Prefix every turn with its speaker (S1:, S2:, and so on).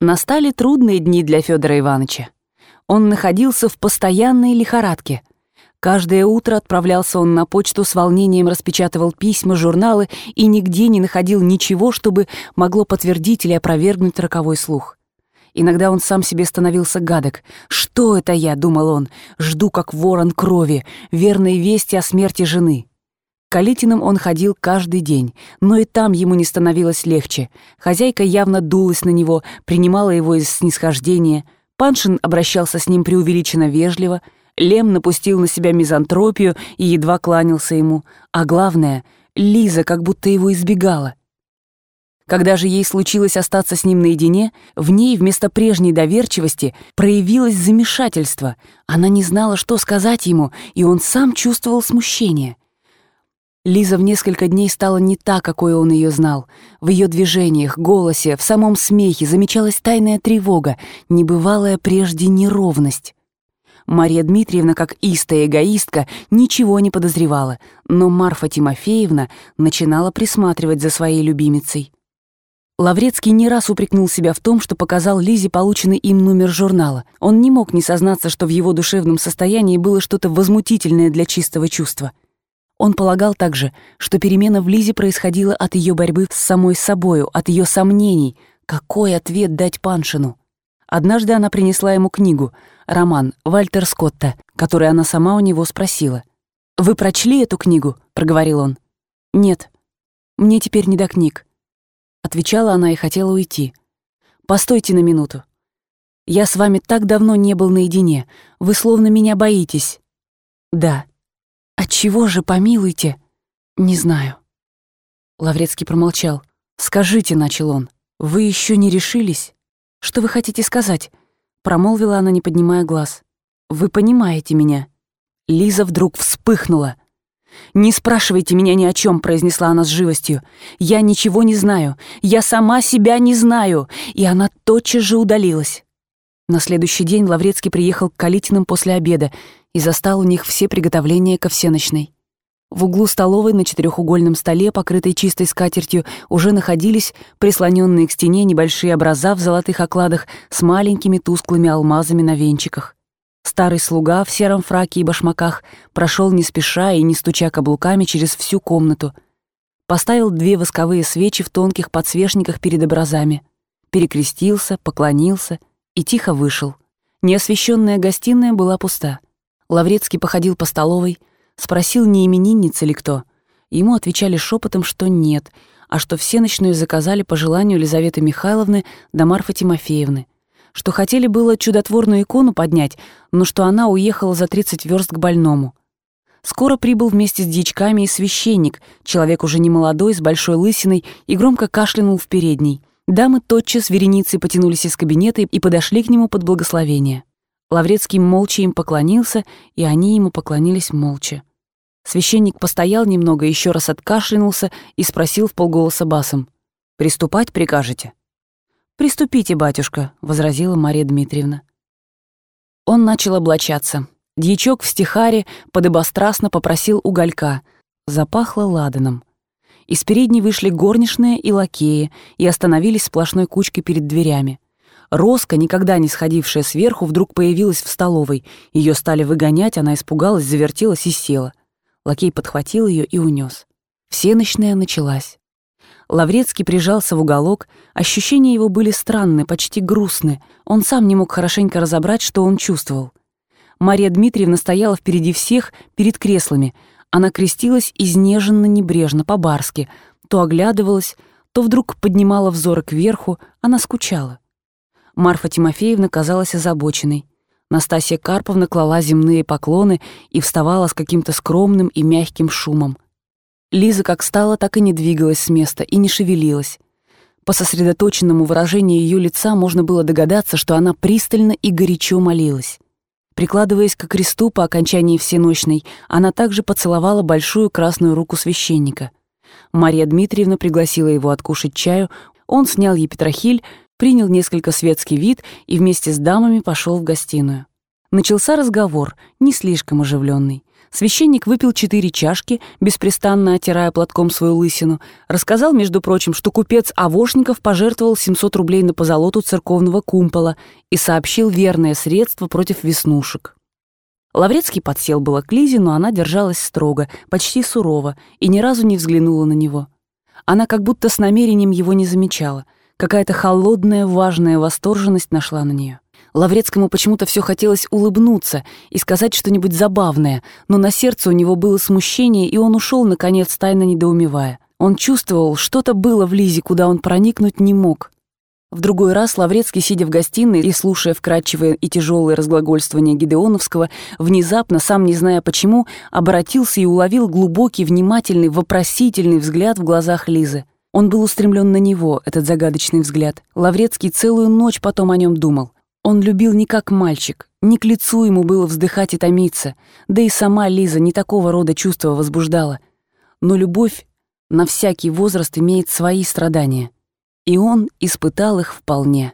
S1: Настали трудные дни для Федора Ивановича. Он находился в постоянной лихорадке. Каждое утро отправлялся он на почту с волнением распечатывал письма, журналы и нигде не находил ничего, чтобы могло подтвердить или опровергнуть роковой слух. Иногда он сам себе становился гадок. «Что это я?» — думал он. «Жду, как ворон крови, верной вести о смерти жены». Калитиным он ходил каждый день, но и там ему не становилось легче. Хозяйка явно дулась на него, принимала его из снисхождения. Паншин обращался с ним преувеличенно вежливо. Лем напустил на себя мизантропию и едва кланялся ему. А главное, Лиза как будто его избегала. Когда же ей случилось остаться с ним наедине, в ней вместо прежней доверчивости проявилось замешательство. Она не знала, что сказать ему, и он сам чувствовал смущение. Лиза в несколько дней стала не та, какой он ее знал. В ее движениях, голосе, в самом смехе замечалась тайная тревога, небывалая прежде неровность. Мария Дмитриевна, как истая эгоистка, ничего не подозревала, но Марфа Тимофеевна начинала присматривать за своей любимицей. Лаврецкий не раз упрекнул себя в том, что показал Лизе полученный им номер журнала. Он не мог не сознаться, что в его душевном состоянии было что-то возмутительное для чистого чувства — он полагал также, что перемена в Лизе происходила от ее борьбы с самой собою, от ее сомнений. Какой ответ дать Паншину? Однажды она принесла ему книгу, роман Вальтер Скотта, который она сама у него спросила. «Вы прочли эту книгу?» — проговорил он. «Нет, мне теперь не до книг». Отвечала она и хотела уйти. «Постойте на минуту. Я с вами так давно не был наедине. Вы словно меня боитесь». «Да», «Отчего же, помилуйте?» «Не знаю». Лаврецкий промолчал. «Скажите», — начал он, — «вы еще не решились?» «Что вы хотите сказать?» Промолвила она, не поднимая глаз. «Вы понимаете меня?» Лиза вдруг вспыхнула. «Не спрашивайте меня ни о чем», — произнесла она с живостью. «Я ничего не знаю. Я сама себя не знаю». И она тотчас же удалилась. На следующий день Лаврецкий приехал к Калитиным после обеда и застал у них все приготовления ко всеночной. В углу столовой на четырехугольном столе, покрытой чистой скатертью, уже находились прислоненные к стене небольшие образа в золотых окладах с маленькими тусклыми алмазами на венчиках. Старый слуга в сером фраке и башмаках прошел не спеша и не стуча каблуками через всю комнату. Поставил две восковые свечи в тонких подсвечниках перед образами. Перекрестился, поклонился и тихо вышел. Неосвещенная гостиная была пуста. Лаврецкий походил по столовой, спросил, не именинница ли кто. Ему отвечали шепотом, что нет, а что всеночную заказали по желанию Елизаветы Михайловны да Марфы Тимофеевны, что хотели было чудотворную икону поднять, но что она уехала за 30 верст к больному. Скоро прибыл вместе с дьячками и священник, человек уже не молодой, с большой лысиной, и громко кашлянул в передней. Дамы тотчас вереницей потянулись из кабинета и подошли к нему под благословение. Лаврецкий молча им поклонился, и они ему поклонились молча. Священник постоял немного, еще раз откашлянулся и спросил в полголоса басом. «Приступать прикажете?» «Приступите, батюшка», — возразила Мария Дмитриевна. Он начал облачаться. Дьячок в стихаре подобострастно попросил уголька. Запахло ладаном. Из передней вышли горничные и лакеи и остановились сплошной кучкой перед дверями. Роска, никогда не сходившая сверху, вдруг появилась в столовой. Ее стали выгонять, она испугалась, завертелась и села. Лакей подхватил ее и унес. Всеночная началась. Лаврецкий прижался в уголок, ощущения его были странны, почти грустны. Он сам не мог хорошенько разобрать, что он чувствовал. Мария Дмитриевна стояла впереди всех, перед креслами. Она крестилась изнеженно, небрежно, по-барски. То оглядывалась, то вдруг поднимала взоры кверху, она скучала. Марфа Тимофеевна казалась озабоченной. Настасья Карповна клала земные поклоны и вставала с каким-то скромным и мягким шумом. Лиза как стала, так и не двигалась с места и не шевелилась. По сосредоточенному выражению ее лица можно было догадаться, что она пристально и горячо молилась. Прикладываясь к кресту по окончании всеночной, она также поцеловала большую красную руку священника. Мария Дмитриевна пригласила его откушать чаю, он снял ей петрохиль, принял несколько светский вид и вместе с дамами пошел в гостиную. Начался разговор, не слишком оживленный. Священник выпил четыре чашки, беспрестанно отирая платком свою лысину. Рассказал, между прочим, что купец Авошников пожертвовал 700 рублей на позолоту церковного кумпола и сообщил верное средство против веснушек. Лаврецкий подсел было к Лизе, но она держалась строго, почти сурово, и ни разу не взглянула на него. Она как будто с намерением его не замечала. Какая-то холодная, важная восторженность нашла на нее. Лаврецкому почему-то все хотелось улыбнуться и сказать что-нибудь забавное, но на сердце у него было смущение, и он ушел, наконец, тайно недоумевая. Он чувствовал, что-то было в Лизе, куда он проникнуть не мог. В другой раз Лаврецкий, сидя в гостиной и слушая вкрадчивое и тяжелое разглагольствование Гидеоновского, внезапно, сам не зная почему, обратился и уловил глубокий, внимательный, вопросительный взгляд в глазах Лизы. Он был устремлен на него, этот загадочный взгляд. Лаврецкий целую ночь потом о нем думал. Он любил не как мальчик, не к лицу ему было вздыхать и томиться, да и сама Лиза не такого рода чувства возбуждала. Но любовь на всякий возраст имеет свои страдания, и он испытал их вполне.